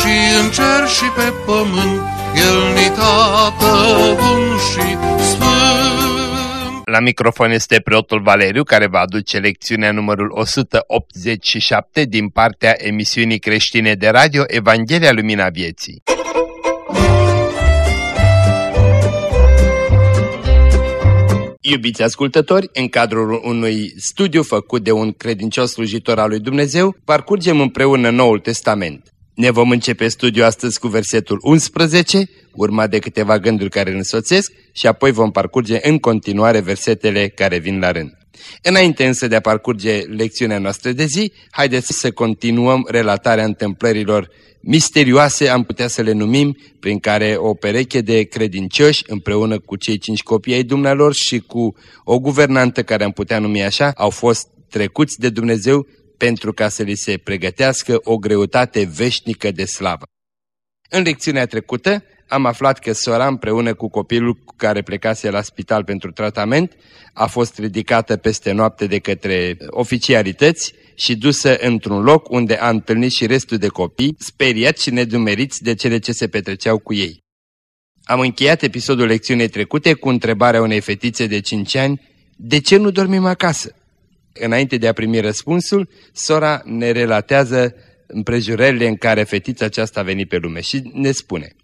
și în cer și pe pământ, El ni tată bun și sfânt. La microfon este preotul Valeriu care va aduce lecțiunea numărul 187 din partea emisiunii creștine de radio Evanghelia Lumina Vieții. Iubiți ascultători, în cadrul unui studiu făcut de un credincios slujitor al lui Dumnezeu, parcurgem împreună Noul Testament. Ne vom începe studiul astăzi cu versetul 11, urmat de câteva gânduri care îl însoțesc și apoi vom parcurge în continuare versetele care vin la rând. Înainte însă de a parcurge lecțiunea noastră de zi, haideți să continuăm relatarea întâmplărilor misterioase, am putea să le numim, prin care o pereche de credincioși, împreună cu cei cinci copii ai dumnealor și cu o guvernantă care am putea numi așa, au fost trecuți de Dumnezeu pentru ca să li se pregătească o greutate veșnică de slavă. În lecțiunea trecută am aflat că sora împreună cu copilul cu care plecase la spital pentru tratament a fost ridicată peste noapte de către oficialități și dusă într-un loc unde a întâlnit și restul de copii, speriați și nedumeriți de cele ce se petreceau cu ei. Am încheiat episodul lecțiunii trecute cu întrebarea unei fetițe de 5 ani, de ce nu dormim acasă? Înainte de a primi răspunsul, sora ne relatează împrejurările în care fetița aceasta a venit pe lume și ne spune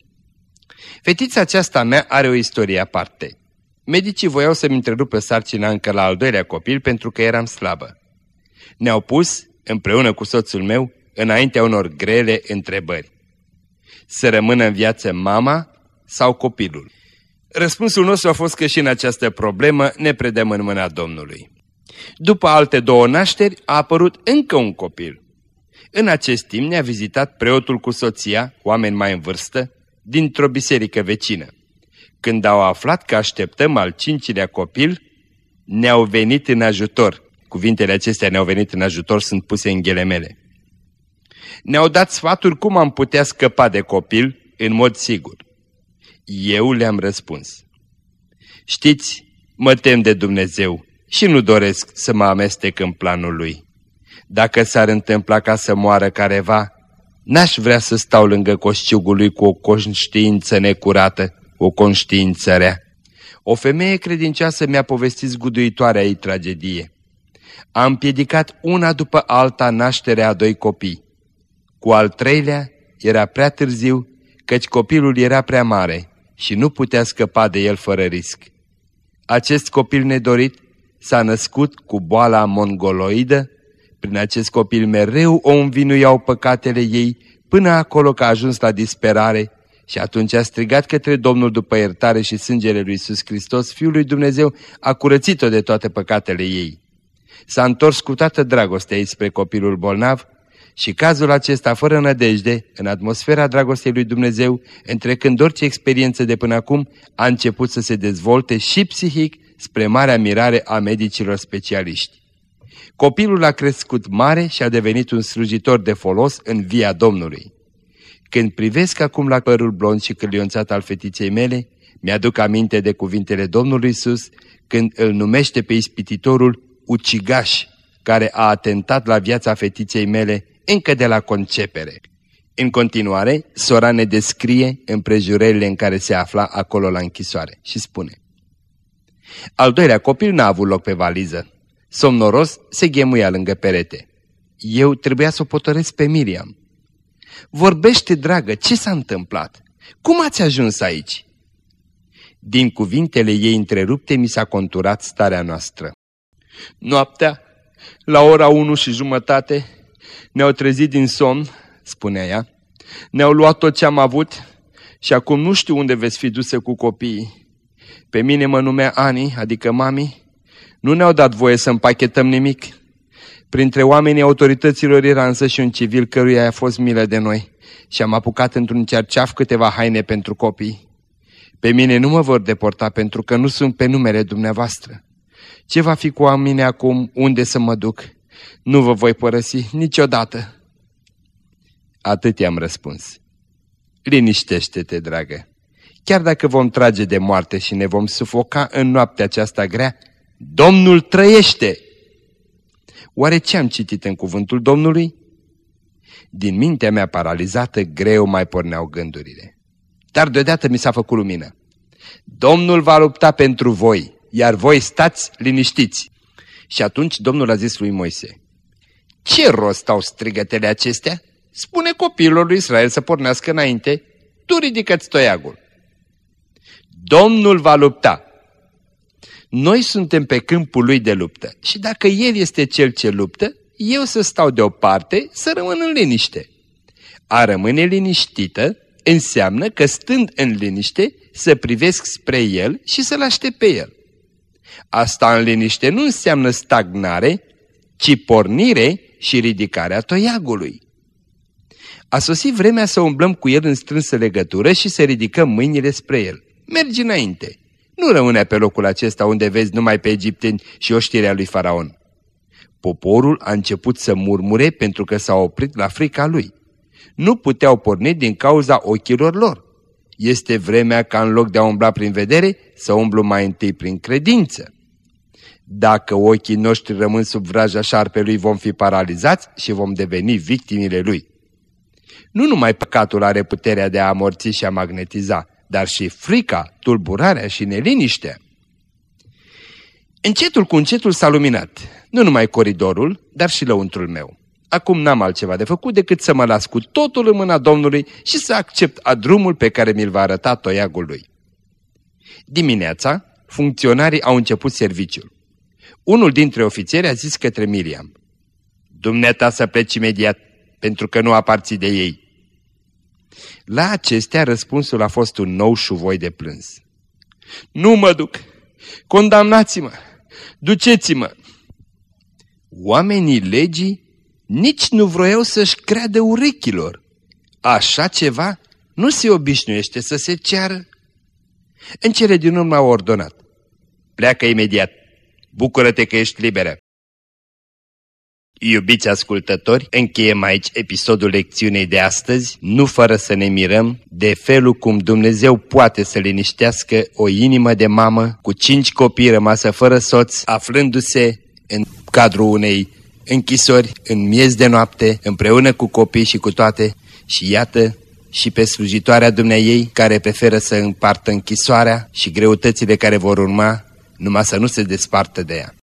Fetița aceasta mea are o istorie aparte. Medicii voiau să-mi întrerupă sarcina încă la al doilea copil pentru că eram slabă. Ne-au pus, împreună cu soțul meu, înaintea unor grele întrebări. Să rămână în viață mama sau copilul? Răspunsul nostru a fost că și în această problemă ne predăm în mâna Domnului. După alte două nașteri a apărut încă un copil. În acest timp ne-a vizitat preotul cu soția, oameni mai în vârstă, dintr-o biserică vecină. Când au aflat că așteptăm al cincilea copil, ne-au venit în ajutor. Cuvintele acestea ne-au venit în ajutor, sunt puse în ghelemele. Ne-au dat sfaturi cum am putea scăpa de copil în mod sigur. Eu le-am răspuns. Știți, mă tem de Dumnezeu și nu doresc să mă amestec în planul Lui. Dacă s-ar întâmpla ca să moară careva, n-aș vrea să stau lângă coșciugul lui cu o conștiință necurată, o conștiință rea. O femeie credincioasă mi-a povestit zguduitoarea ei tragedie. A împiedicat una după alta nașterea a doi copii. Cu al treilea era prea târziu, căci copilul era prea mare și nu putea scăpa de el fără risc. Acest copil nedorit s-a născut cu boala mongoloidă, prin acest copil mereu o învinuiau păcatele ei până acolo că a ajuns la disperare și atunci a strigat către Domnul după iertare și sângele lui Iisus Hristos, Fiul lui Dumnezeu, a curățit-o de toate păcatele ei. S-a întors cu toată dragostea ei spre copilul bolnav și cazul acesta, fără nădejde, în atmosfera dragostei lui Dumnezeu, întrecând orice experiență de până acum, a început să se dezvolte și psihic spre marea mirare a medicilor specialiști. Copilul a crescut mare și a devenit un slujitor de folos în via Domnului. Când privesc acum la părul blond și cârlionțat al fetiței mele, mi-aduc aminte de cuvintele Domnului Isus când îl numește pe ispititorul ucigaș, care a atentat la viața fetiței mele încă de la concepere. În continuare, sora ne descrie împrejurările în care se afla acolo la închisoare și spune Al doilea copil n-a avut loc pe valiză. Somnoros se ghemuia lângă perete. Eu trebuia să o potăresc pe Miriam. Vorbește, dragă, ce s-a întâmplat? Cum ați ajuns aici? Din cuvintele ei întrerupte mi s-a conturat starea noastră. Noaptea, la ora unu și jumătate, ne-au trezit din somn, spunea ea, ne-au luat tot ce am avut și acum nu știu unde veți fi duse cu copiii. Pe mine mă numea Ani, adică mami, nu ne-au dat voie să împachetăm nimic. Printre oamenii autorităților era însă și un civil căruia a fost milă de noi și am apucat într-un cerceaf câteva haine pentru copii. Pe mine nu mă vor deporta pentru că nu sunt pe numele dumneavoastră. Ce va fi cu mine acum? Unde să mă duc? Nu vă voi părăsi niciodată. Atât i-am răspuns. Liniștește-te, dragă. Chiar dacă vom trage de moarte și ne vom sufoca în noaptea aceasta grea, Domnul trăiește! Oare ce am citit în cuvântul Domnului? Din mintea mea paralizată, greu mai porneau gândurile. Dar deodată mi s-a făcut lumină. Domnul va lupta pentru voi, iar voi stați liniștiți. Și atunci Domnul a zis lui Moise, Ce rost au strigătele acestea? Spune copiilor lui Israel să pornească înainte, tu ridică-ți toiagul. Domnul va lupta. Noi suntem pe câmpul lui de luptă și dacă El este Cel ce luptă, eu să stau deoparte, să rămân în liniște. A rămâne liniștită înseamnă că stând în liniște să privesc spre El și să-L aștept pe El. Asta în liniște nu înseamnă stagnare, ci pornire și ridicarea toiagului. A sosit vremea să umblăm cu El în strânsă legătură și să ridicăm mâinile spre El. Mergi înainte. Nu rămâne pe locul acesta unde vezi numai pe egipteni și oștirea lui Faraon. Poporul a început să murmure pentru că s-a oprit la frica lui. Nu puteau porni din cauza ochilor lor. Este vremea ca în loc de a umbla prin vedere, să umblu mai întâi prin credință. Dacă ochii noștri rămân sub vraja șarpelui, vom fi paralizați și vom deveni victimile lui. Nu numai păcatul are puterea de a amorți și a magnetiza, dar și frica, tulburarea și neliniștea. Încetul cu încetul s-a luminat, nu numai coridorul, dar și lăuntrul meu. Acum n-am altceva de făcut decât să mă las cu totul în mâna Domnului și să accept a drumul pe care mi-l va arăta toiagul lui. Dimineața, funcționarii au început serviciul. Unul dintre ofițeri a zis către Miriam, Dumneata să pleci imediat, pentru că nu aparții de ei. La acestea răspunsul a fost un nou șuvoi de plâns. Nu mă duc! Condamnați-mă! Duceți-mă! Oamenii legii nici nu vroiau să-și creadă urechilor. Așa ceva nu se obișnuiește să se ceară. În cele din urmă au ordonat. Pleacă imediat. Bucură-te că ești liberă. Iubiți ascultători, încheiem aici episodul lecțiunii de astăzi, nu fără să ne mirăm de felul cum Dumnezeu poate să liniștească o inimă de mamă cu cinci copii rămasă fără soț, aflându-se în cadrul unei închisori, în miez de noapte, împreună cu copii și cu toate, și iată și pe slujitoarea ei care preferă să împartă închisoarea și greutățile care vor urma, numai să nu se despartă de ea.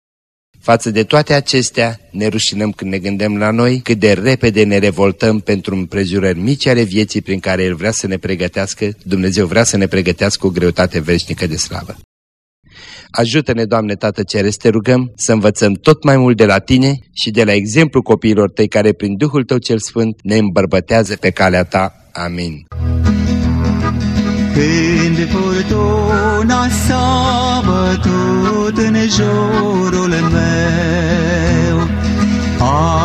Față de toate acestea, ne rușinăm când ne gândim la noi cât de repede ne revoltăm pentru împrejurări mici ale vieții prin care El vrea să ne pregătească, Dumnezeu vrea să ne pregătească o greutate veșnică de slavă. Ajută-ne, Doamne Tată Ceresc, te rugăm să învățăm tot mai mult de la Tine și de la exemplu copiilor Tăi care prin Duhul Tău cel Sfânt ne îmbărbătează pe calea Ta. Amin. Când furtuna s-a bătut în jurul meu,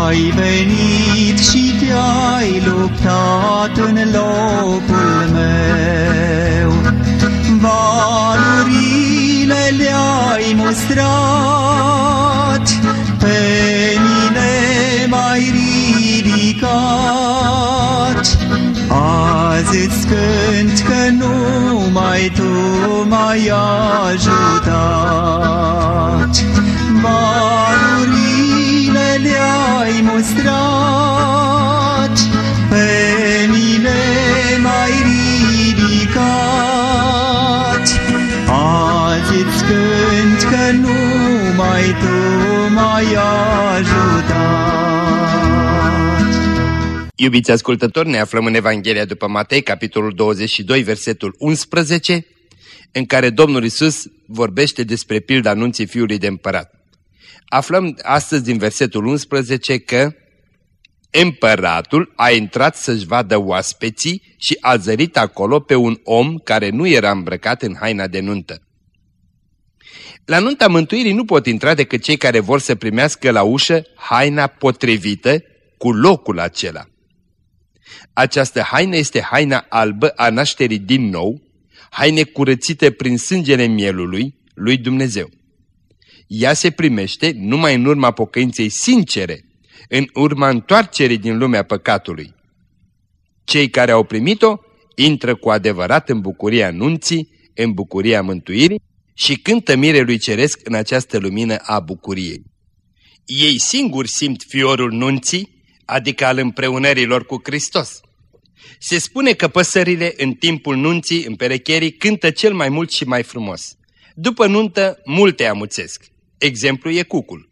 ai venit și te-ai luptat în locul meu. Valurile le-ai mustrat, pe mine mai ridicat. Azi îți cânt că numai Tu m-ai ajutat. Barurile le-ai mustrat, pe mine mai ridicat. Azi îți cânt că numai Tu m-ai ajutat. Iubiți ascultători, ne aflăm în Evanghelia după Matei, capitolul 22, versetul 11, în care Domnul Isus vorbește despre pilda anunții Fiului de Împărat. Aflăm astăzi din versetul 11 că Împăratul a intrat să-și vadă oaspeții și a zărit acolo pe un om care nu era îmbrăcat în haina de nuntă. La nunta mântuirii nu pot intra decât cei care vor să primească la ușă haina potrivită cu locul acela. Această haină este haina albă a nașterii din nou, haine curățite prin sângele mielului lui Dumnezeu. Ea se primește numai în urma pocăinței sincere, în urma întoarcerii din lumea păcatului. Cei care au primit-o intră cu adevărat în bucuria nunții, în bucuria mântuirii și cântă mirelui ceresc în această lumină a bucuriei. Ei singuri simt fiorul nunții, adică al împreunărilor cu Hristos. Se spune că păsările în timpul nunții, în perecherii, cântă cel mai mult și mai frumos. După nuntă, multe amuțesc. Exemplu e cucul.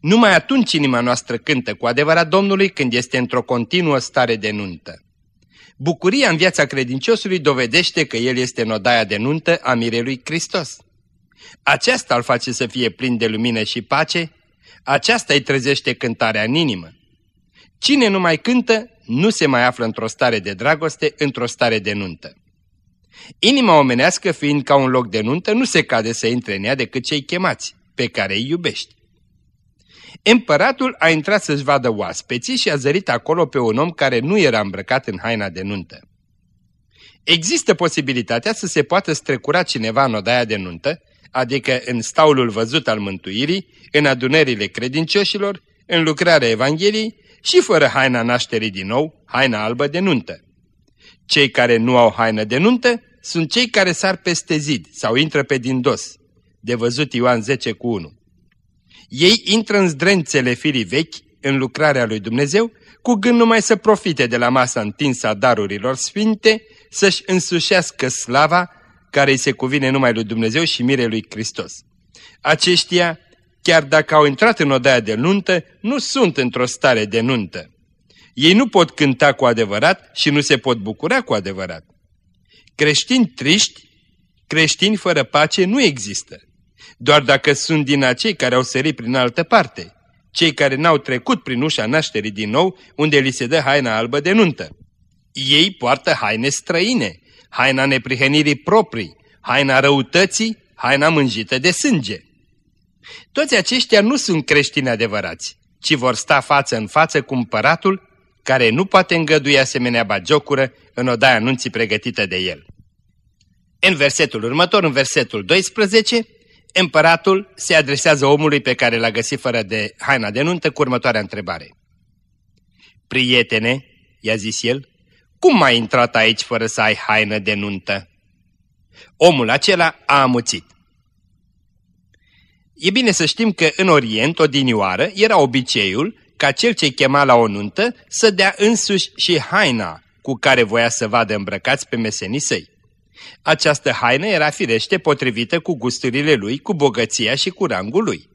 Numai atunci inima noastră cântă cu adevărat Domnului când este într-o continuă stare de nuntă. Bucuria în viața credinciosului dovedește că el este în odaia de nuntă a mirelui Hristos. Aceasta îl face să fie plin de lumină și pace, aceasta îi trezește cântarea în inimă. Cine nu mai cântă, nu se mai află într-o stare de dragoste, într-o stare de nuntă. Inima omenească fiind ca un loc de nuntă, nu se cade să intre în ea decât cei chemați, pe care îi iubești. Împăratul a intrat să-și vadă oaspeții și a zărit acolo pe un om care nu era îmbrăcat în haina de nuntă. Există posibilitatea să se poată strecura cineva în odaia de nuntă, adică în staulul văzut al mântuirii, în adunările credincioșilor, în lucrarea Evangheliei și fără haina nașterii din nou, haina albă de nuntă. Cei care nu au haină de nuntă sunt cei care sar peste zid sau intră pe din dos, de văzut Ioan 10 cu 1. Ei intră în zdrențele firii vechi, în lucrarea lui Dumnezeu, cu gând numai să profite de la masa întinsă a darurilor sfinte, să-și însușească slava care îi se cuvine numai lui Dumnezeu și mirei lui Hristos. Aceștia, chiar dacă au intrat în odaia de nuntă, nu sunt într-o stare de nuntă. Ei nu pot cânta cu adevărat și nu se pot bucura cu adevărat. Creștini triști, creștini fără pace nu există doar dacă sunt din acei care au sărit prin altă parte, cei care n-au trecut prin ușa nașterii din nou, unde li se dă haina albă de nuntă. Ei poartă haine străine, haina neprihănirii proprii, haina răutății, haina mânjită de sânge. Toți aceștia nu sunt creștini adevărați, ci vor sta față în față cu împăratul care nu poate îngădui asemenea bagiocură în odaia anunții pregătită de el. În versetul următor, în versetul 12, Împăratul se adresează omului pe care l-a găsit fără de haina de nuntă cu următoarea întrebare. Prietene, i-a zis el, cum ai intrat aici fără să ai haină de nuntă? Omul acela a amuțit. E bine să știm că în Orient, odinioară, era obiceiul ca cel ce chema la o nuntă să dea însuși și haina cu care voia să vadă îmbrăcați pe mesenii săi. Această haină era firește potrivită cu gusturile lui, cu bogăția și cu rangul lui.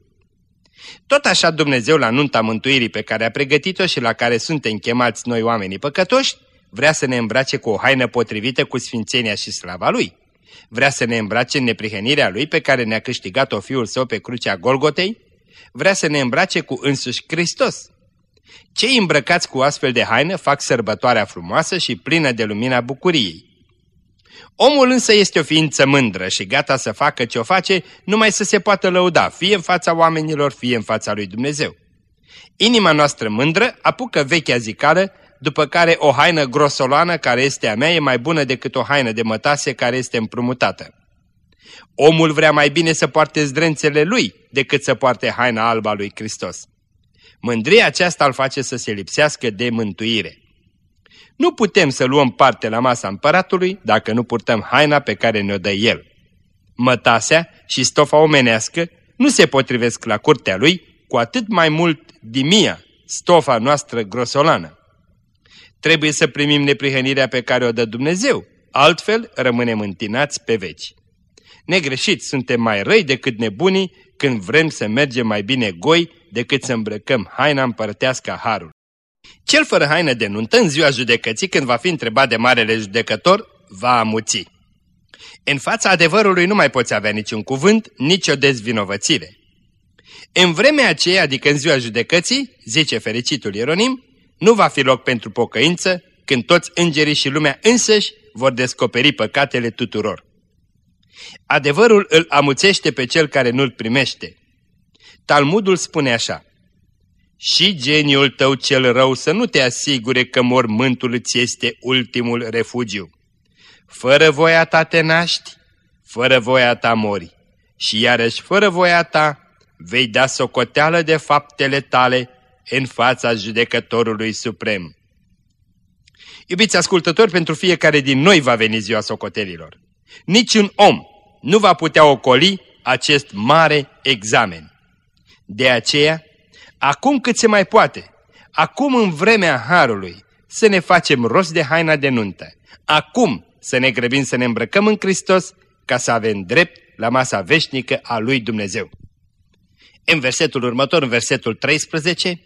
Tot așa Dumnezeu la nunta mântuirii pe care a pregătit-o și la care suntem chemați noi oamenii păcătoși, vrea să ne îmbrace cu o haină potrivită cu sfințenia și slava Lui. Vrea să ne îmbrace în neprihănirea Lui pe care ne-a câștigat-o Fiul Său pe crucea Golgotei. Vrea să ne îmbrace cu însuși Hristos. Cei îmbrăcați cu astfel de haină fac sărbătoarea frumoasă și plină de lumina bucuriei. Omul însă este o ființă mândră și gata să facă ce o face numai să se poată lăuda, fie în fața oamenilor, fie în fața lui Dumnezeu. Inima noastră mândră apucă vechea zicală, după care o haină grosoloană care este a mea e mai bună decât o haină de mătase care este împrumutată. Omul vrea mai bine să poarte zdrențele lui decât să poarte haina alba lui Hristos. Mândria aceasta îl face să se lipsească de mântuire. Nu putem să luăm parte la masa împăratului dacă nu purtăm haina pe care ne-o dă el. Mătasea și stofa omenească nu se potrivesc la curtea lui, cu atât mai mult dimia, stofa noastră grosolană. Trebuie să primim neprihănirea pe care o dă Dumnezeu, altfel rămânem întinați pe veci. Negreșit, suntem mai răi decât nebunii când vrem să mergem mai bine goi decât să îmbrăcăm haina împărătească a Harului. Cel fără haină de nuntă, în ziua judecății, când va fi întrebat de marele judecător, va amuți. În fața adevărului nu mai poți avea niciun cuvânt, nicio dezvinovățire. În vremea aceea, adică în ziua judecății, zice fericitul Ieronim, nu va fi loc pentru pocăință, când toți îngerii și lumea însăși vor descoperi păcatele tuturor. Adevărul îl amuțește pe cel care nu-l primește. Talmudul spune așa, Și geniul tău cel rău să nu te asigure că mormântul îți este ultimul refugiu. Fără voia ta te naști, fără voia ta mori și iarăși fără voia ta vei da socoteală de faptele tale în fața judecătorului suprem. Iubiți ascultători, pentru fiecare din noi va veni ziua socotelilor. Niciun om nu va putea ocoli acest mare examen. De aceea, acum cât se mai poate, acum în vremea Harului, să ne facem rost de haina de nuntă, acum să ne grăbim să ne îmbrăcăm în Hristos ca să avem drept la masa veșnică a lui Dumnezeu. În versetul următor, în versetul 13,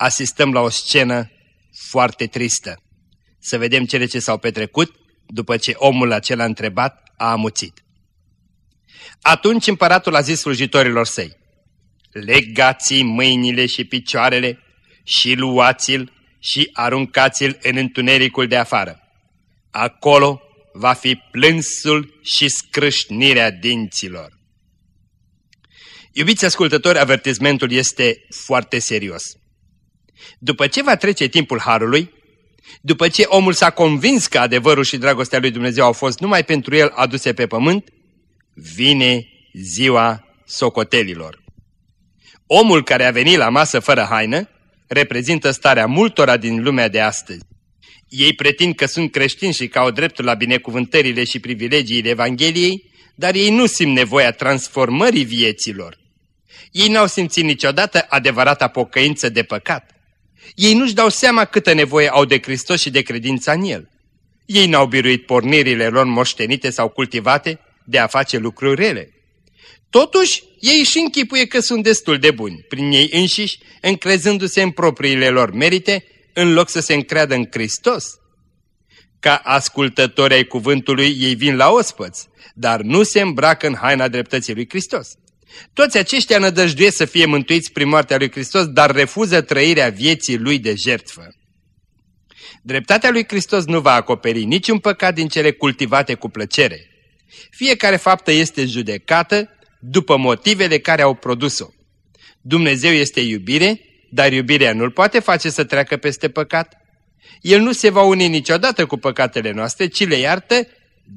asistăm la o scenă foarte tristă. Să vedem cele ce s-au petrecut după ce omul acela întrebat a amuțit. Atunci împăratul a zis slujitorilor săi, Legați mâinile și picioarele și luați-l și aruncați-l în întunericul de afară. Acolo va fi plânsul și scrâșnirea dinților. Iubiți ascultători, avertismentul este foarte serios. După ce va trece timpul Harului, după ce omul s-a convins că adevărul și dragostea lui Dumnezeu au fost numai pentru el aduse pe pământ, vine ziua socotelilor. Omul care a venit la masă fără haină reprezintă starea multora din lumea de astăzi. Ei pretind că sunt creștini și că au dreptul la binecuvântările și privilegiile Evangheliei, dar ei nu simt nevoia transformării vieților. Ei n-au simțit niciodată adevărata pocăință de păcat. Ei nu-și dau seama câtă nevoie au de Hristos și de credința în El. Ei n-au biruit pornirile lor moștenite sau cultivate de a face lucruri rele. Totuși, ei își închipuie că sunt destul de buni, prin ei înșiși, încrezându-se în propriile lor merite, în loc să se încreadă în Hristos. Ca ascultători ai cuvântului, ei vin la ospăț, dar nu se îmbracă în haina dreptății lui Hristos. Toți aceștia nădăjduiesc să fie mântuiți prin moartea lui Hristos, dar refuză trăirea vieții lui de jertfă. Dreptatea lui Hristos nu va acoperi niciun păcat din cele cultivate cu plăcere. Fiecare faptă este judecată după motivele care au produs-o. Dumnezeu este iubire, dar iubirea nu-L poate face să treacă peste păcat. El nu se va uni niciodată cu păcatele noastre, ci le iartă,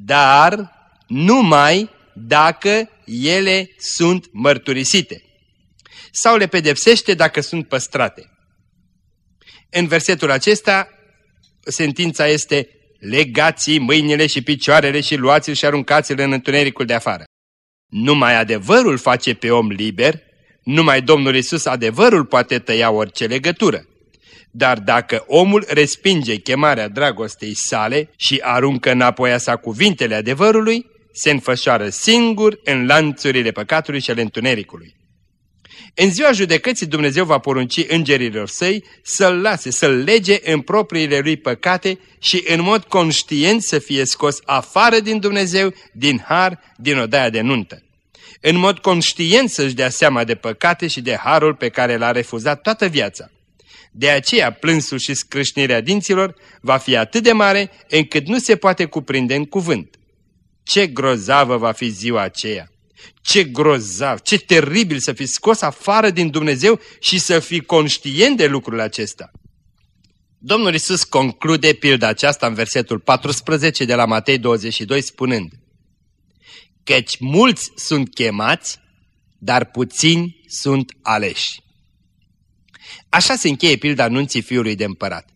dar numai dacă ele sunt mărturisite. Sau le pedepsește dacă sunt păstrate. În versetul acesta, sentința este legați mâinile și picioarele și luați-l și aruncați-l în întunericul de afară. Numai adevărul face pe om liber, numai Domnul Isus adevărul poate tăia orice legătură. Dar dacă omul respinge chemarea dragostei sale și aruncă înapoi a sa cuvintele adevărului, se înfășoară singur în lanțurile păcatului și ale întunericului. În ziua judecății Dumnezeu va porunci îngerilor săi să-l lase, să-l lege în propriile lui păcate și în mod conștient să fie scos afară din Dumnezeu, din har, din odaia de nuntă. În mod conștient să-și dea seama de păcate și de harul pe care l-a refuzat toată viața. De aceea plânsul și scrâșnirea dinților va fi atât de mare încât nu se poate cuprinde în cuvânt. Ce grozavă va fi ziua aceea! Ce grozav, ce teribil să fi scos afară din Dumnezeu și să fii conștient de lucrul acesta. Domnul Isus conclude pilda aceasta în versetul 14 de la Matei 22 spunând Căci mulți sunt chemați, dar puțini sunt aleși. Așa se încheie pilda anunții fiului de împărat.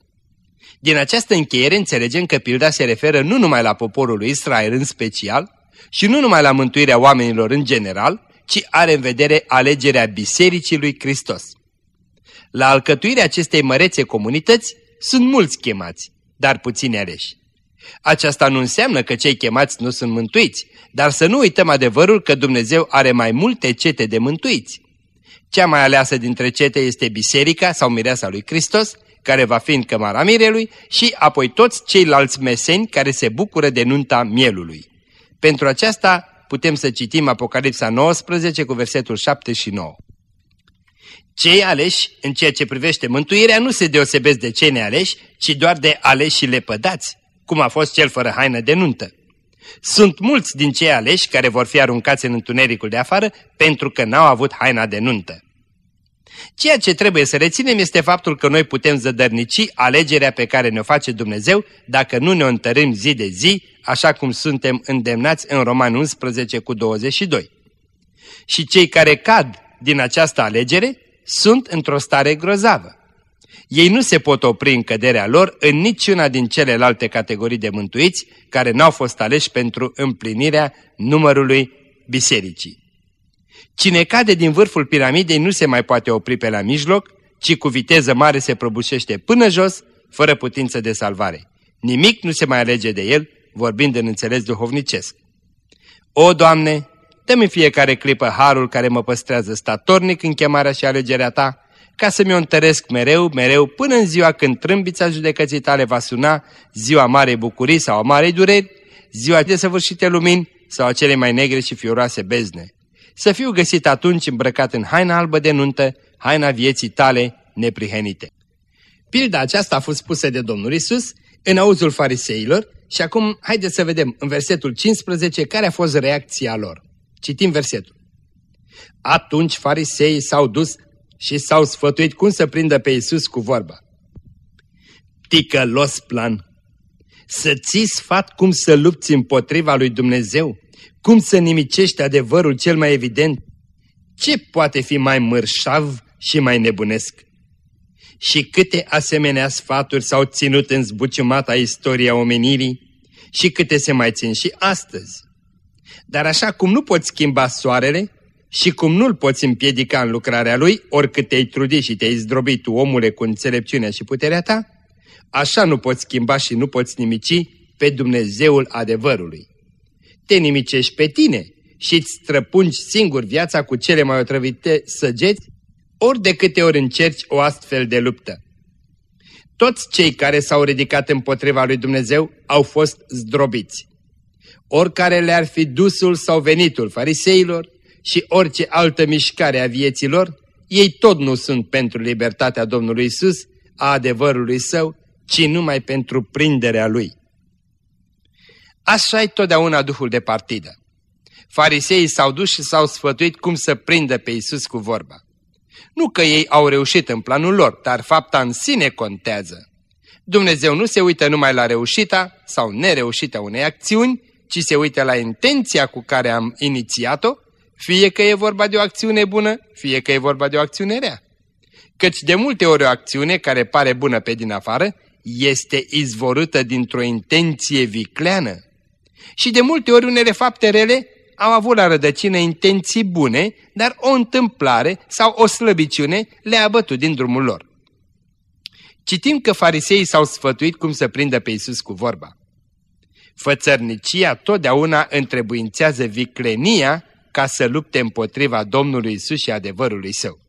Din această încheiere înțelegem că pilda se referă nu numai la poporul lui Israel în special și nu numai la mântuirea oamenilor în general, ci are în vedere alegerea Bisericii lui Hristos. La alcătuirea acestei mărețe comunități sunt mulți chemați, dar puțini aleși. Aceasta nu înseamnă că cei chemați nu sunt mântuiți, dar să nu uităm adevărul că Dumnezeu are mai multe cete de mântuiți. Cea mai aleasă dintre cete este biserica sau mireasa lui Hristos, care va fi în cămara mirelui, și apoi toți ceilalți meseni care se bucură de nunta mielului. Pentru aceasta putem să citim Apocalipsa 19 cu versetul 7 și 9. Cei aleși, în ceea ce privește mântuirea, nu se deosebesc de cei nealeși, ci doar de aleși și lepădați, cum a fost cel fără haină de nuntă. Sunt mulți din cei aleși care vor fi aruncați în întunericul de afară pentru că n-au avut haina de nuntă. Ceea ce trebuie să reținem este faptul că noi putem zădărnici alegerea pe care ne-o face Dumnezeu dacă nu ne o întărim zi de zi, așa cum suntem îndemnați în Roman 11 cu 22. Și cei care cad din această alegere sunt într-o stare grozavă. Ei nu se pot opri în căderea lor în niciuna din celelalte categorii de mântuiți care n-au fost aleși pentru împlinirea numărului bisericii. Cine cade din vârful piramidei nu se mai poate opri pe la mijloc, ci cu viteză mare se prăbușește până jos, fără putință de salvare. Nimic nu se mai alege de el, vorbind în înțeles duhovnicesc. O, Doamne, dă-mi fiecare clipă harul care mă păstrează statornic în chemarea și alegerea Ta, ca să mi-o întăresc mereu, mereu, până în ziua când trâmbița judecății tale va suna, ziua marei bucurii sau a marei dureri, ziua de săvârșite lumini sau a cele mai negre și fioroase bezne. Să fiu găsit atunci îmbrăcat în haina albă de nuntă, haina vieții tale neprihenite. Pilda aceasta a fost pusă de Domnul Isus în auzul fariseilor și acum haideți să vedem în versetul 15 care a fost reacția lor. Citim versetul. Atunci fariseii s-au dus și s-au sfătuit cum să prindă pe Iisus cu vorba. Ticălos plan! Să ții sfat cum să lupți împotriva lui Dumnezeu, cum să nimicești adevărul cel mai evident. Ce poate fi mai mărșav și mai nebunesc? Și câte asemenea sfaturi s-au ținut în zbuciumata istoria omenirii și câte se mai țin și astăzi. Dar așa cum nu poți schimba soarele, și cum nu-l poți împiedica în lucrarea lui, oricât te-ai trudi și te-ai zdrobit tu, omule, cu înțelepciunea și puterea ta, așa nu poți schimba și nu poți nimici pe Dumnezeul adevărului. Te nimicești pe tine și îți străpungi singur viața cu cele mai otrăvite săgeți, ori de câte ori încerci o astfel de luptă. Toți cei care s-au ridicat împotriva lui Dumnezeu au fost zdrobiți. Oricare le-ar fi dusul sau venitul fariseilor, și orice altă mișcare a vieților, ei tot nu sunt pentru libertatea Domnului Isus, a adevărului său, ci numai pentru prinderea lui. Așa e totdeauna duhul de partidă. Fariseii s-au dus și s-au sfătuit cum să prindă pe Isus cu vorba. Nu că ei au reușit în planul lor, dar fapta în sine contează. Dumnezeu nu se uită numai la reușita sau nereușita unei acțiuni, ci se uită la intenția cu care am inițiat-o fie că e vorba de o acțiune bună, fie că e vorba de o acțiune rea. Căci de multe ori o acțiune care pare bună pe din afară este izvorâtă dintr-o intenție vicleană. Și de multe ori unele fapte rele au avut la rădăcină intenții bune, dar o întâmplare sau o slăbiciune le-a bătut din drumul lor. Citim că fariseii s-au sfătuit cum să prindă pe Iisus cu vorba. Fățărnicia totdeauna întrebuințează viclenia ca să lupte împotriva Domnului Isus și adevărului său.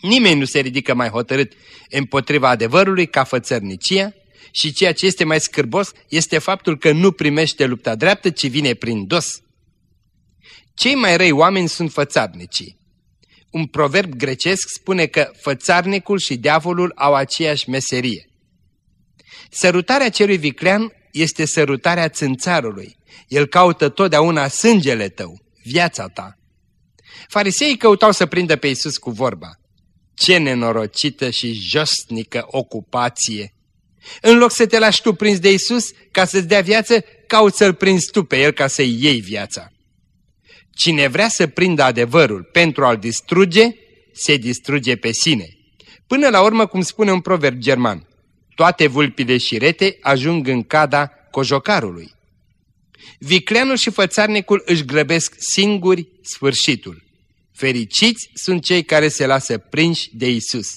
Nimeni nu se ridică mai hotărât împotriva adevărului ca fățărnicia și ceea ce este mai scârbos este faptul că nu primește lupta dreaptă, ci vine prin dos. Cei mai răi oameni sunt fățarnicii. Un proverb grecesc spune că fățarnicul și diavolul au aceeași meserie. Sărutarea celui viclean este sărutarea țânțarului. El caută totdeauna sângele tău viața ta. Fariseii căutau să prindă pe Iisus cu vorba. Ce nenorocită și josnică ocupație! În loc să te lași tu prins de Iisus ca să-ți dea viață, cauți să-L prinzi tu pe El ca să-i iei viața. Cine vrea să prindă adevărul pentru a-l distruge, se distruge pe sine. Până la urmă, cum spune un proverb german, toate vulpile și rete ajung în cada cojocarului. Vicleanul și fățarnicul își grăbesc singuri sfârșitul. Fericiți sunt cei care se lasă prinși de Isus.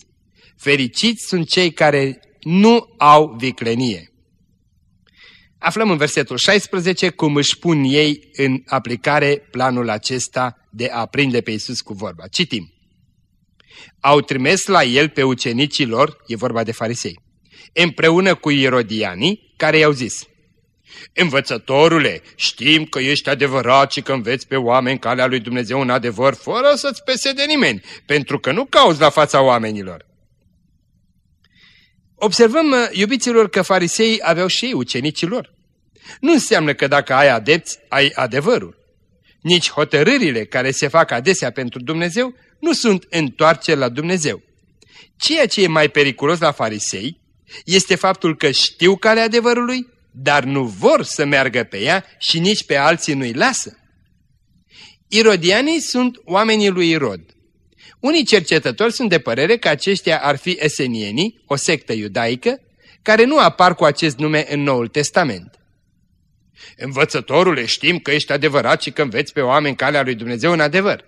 Fericiți sunt cei care nu au viclenie. Aflăm în versetul 16 cum își pun ei în aplicare planul acesta de a prinde pe Isus cu vorba. Citim. Au trimis la el pe ucenicii lor, e vorba de farisei, împreună cu irodianii, care i-au zis, Învățătorule, știm că ești adevărat și că înveți pe oameni calea lui Dumnezeu în adevăr, fără să-ți pese de nimeni, pentru că nu cauți la fața oamenilor. Observăm, iubiților, că fariseii aveau și ei ucenicii lor. Nu înseamnă că dacă ai adepți, ai adevărul. Nici hotărârile care se fac adesea pentru Dumnezeu nu sunt întoarceri la Dumnezeu. Ceea ce e mai periculos la farisei este faptul că știu calea adevărului, dar nu vor să meargă pe ea și nici pe alții nu-i lasă. Irodianii sunt oamenii lui Irod. Unii cercetători sunt de părere că aceștia ar fi esenienii, o sectă iudaică, care nu apar cu acest nume în Noul Testament. Învățătorule, știm că ești adevărat și că înveți pe oameni calea lui Dumnezeu în adevăr.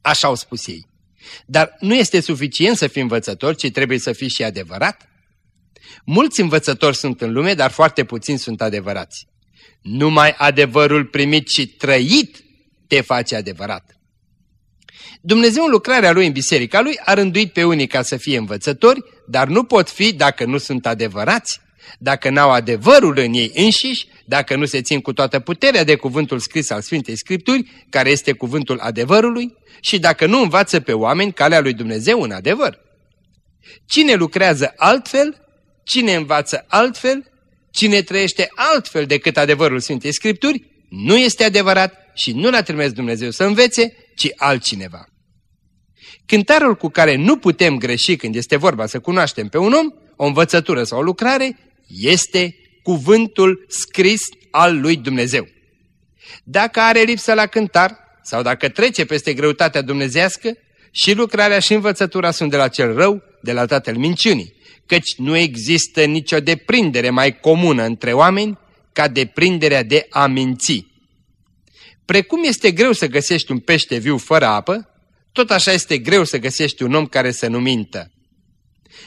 Așa au spus ei. Dar nu este suficient să fii învățător, ci trebuie să fii și adevărat. Mulți învățători sunt în lume, dar foarte puțini sunt adevărați. Numai adevărul primit și trăit te face adevărat. Dumnezeu în lucrarea Lui în biserica Lui a rânduit pe unii ca să fie învățători, dar nu pot fi dacă nu sunt adevărați, dacă n-au adevărul în ei înșiși, dacă nu se țin cu toată puterea de cuvântul scris al Sfintei Scripturi, care este cuvântul adevărului, și dacă nu învață pe oameni calea lui Dumnezeu în adevăr. Cine lucrează altfel, cine învață altfel, cine trăiește altfel decât adevărul Sfintei Scripturi, nu este adevărat și nu l-a trimis Dumnezeu să învețe, ci altcineva. Cântarul cu care nu putem greși când este vorba să cunoaștem pe un om, o învățătură sau o lucrare, este cuvântul scris al lui Dumnezeu. Dacă are lipsă la cântar sau dacă trece peste greutatea dumnezească, și lucrarea și învățătura sunt de la cel rău, de la tatăl minciunii, căci nu există nicio deprindere mai comună între oameni ca deprinderea de a minți. Precum este greu să găsești un pește viu fără apă, tot așa este greu să găsești un om care să nu mintă.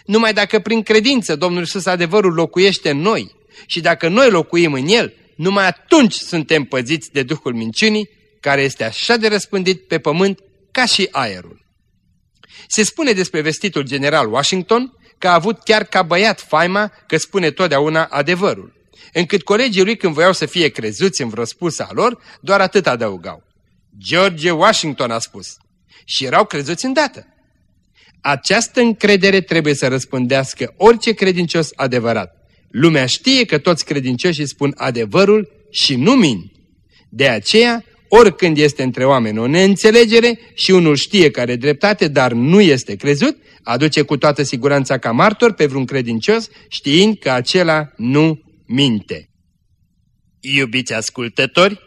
Numai dacă prin credință Domnul Iisus adevărul locuiește în noi și dacă noi locuim în El, numai atunci suntem păziți de Duhul minciunii, care este așa de răspândit pe pământ ca și aerul. Se spune despre vestitul general Washington că a avut chiar ca băiat faima că spune totdeauna adevărul, încât colegii lui când voiau să fie crezuți în vreo spusă a lor, doar atât adăugau. George Washington a spus. Și erau crezuți îndată. Această încredere trebuie să răspândească orice credincios adevărat. Lumea știe că toți credincioșii spun adevărul și nu mint. De aceea, oricând este între oameni o neînțelegere și unul știe care dreptate, dar nu este crezut, aduce cu toată siguranța ca martor pe vreun credincios, știind că acela nu minte. Iubiți ascultători,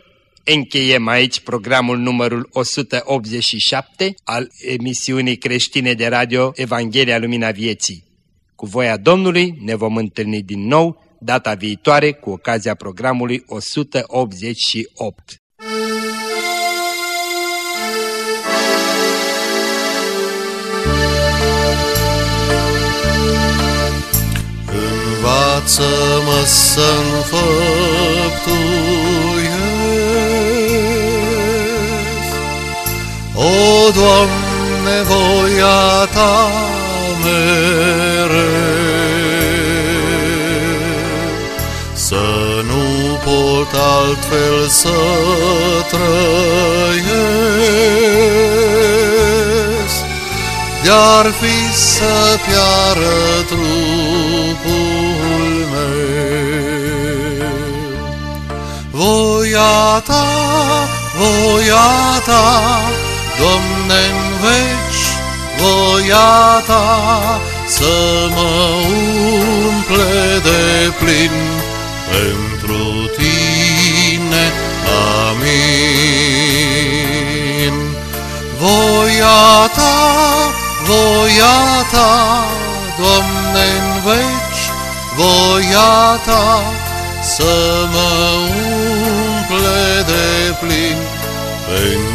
Încheiem aici programul numărul 187 al emisiunii creștine de radio Evanghelia Lumina Vieții. Cu voia Domnului ne vom întâlni din nou data viitoare cu ocazia programului 188. Învață-mă să-mi O, Doamne, voia Ta mereu, Să nu pot altfel să trăiesc, De-ar fi să piară trupul meu. Voia Ta, voia Ta, Doamne, în veci voia Ta să mă umple de plin pentru Tine. Amin. Voia Ta, voia Ta, Doamne, în veci voia Ta să mă umple de plin pentru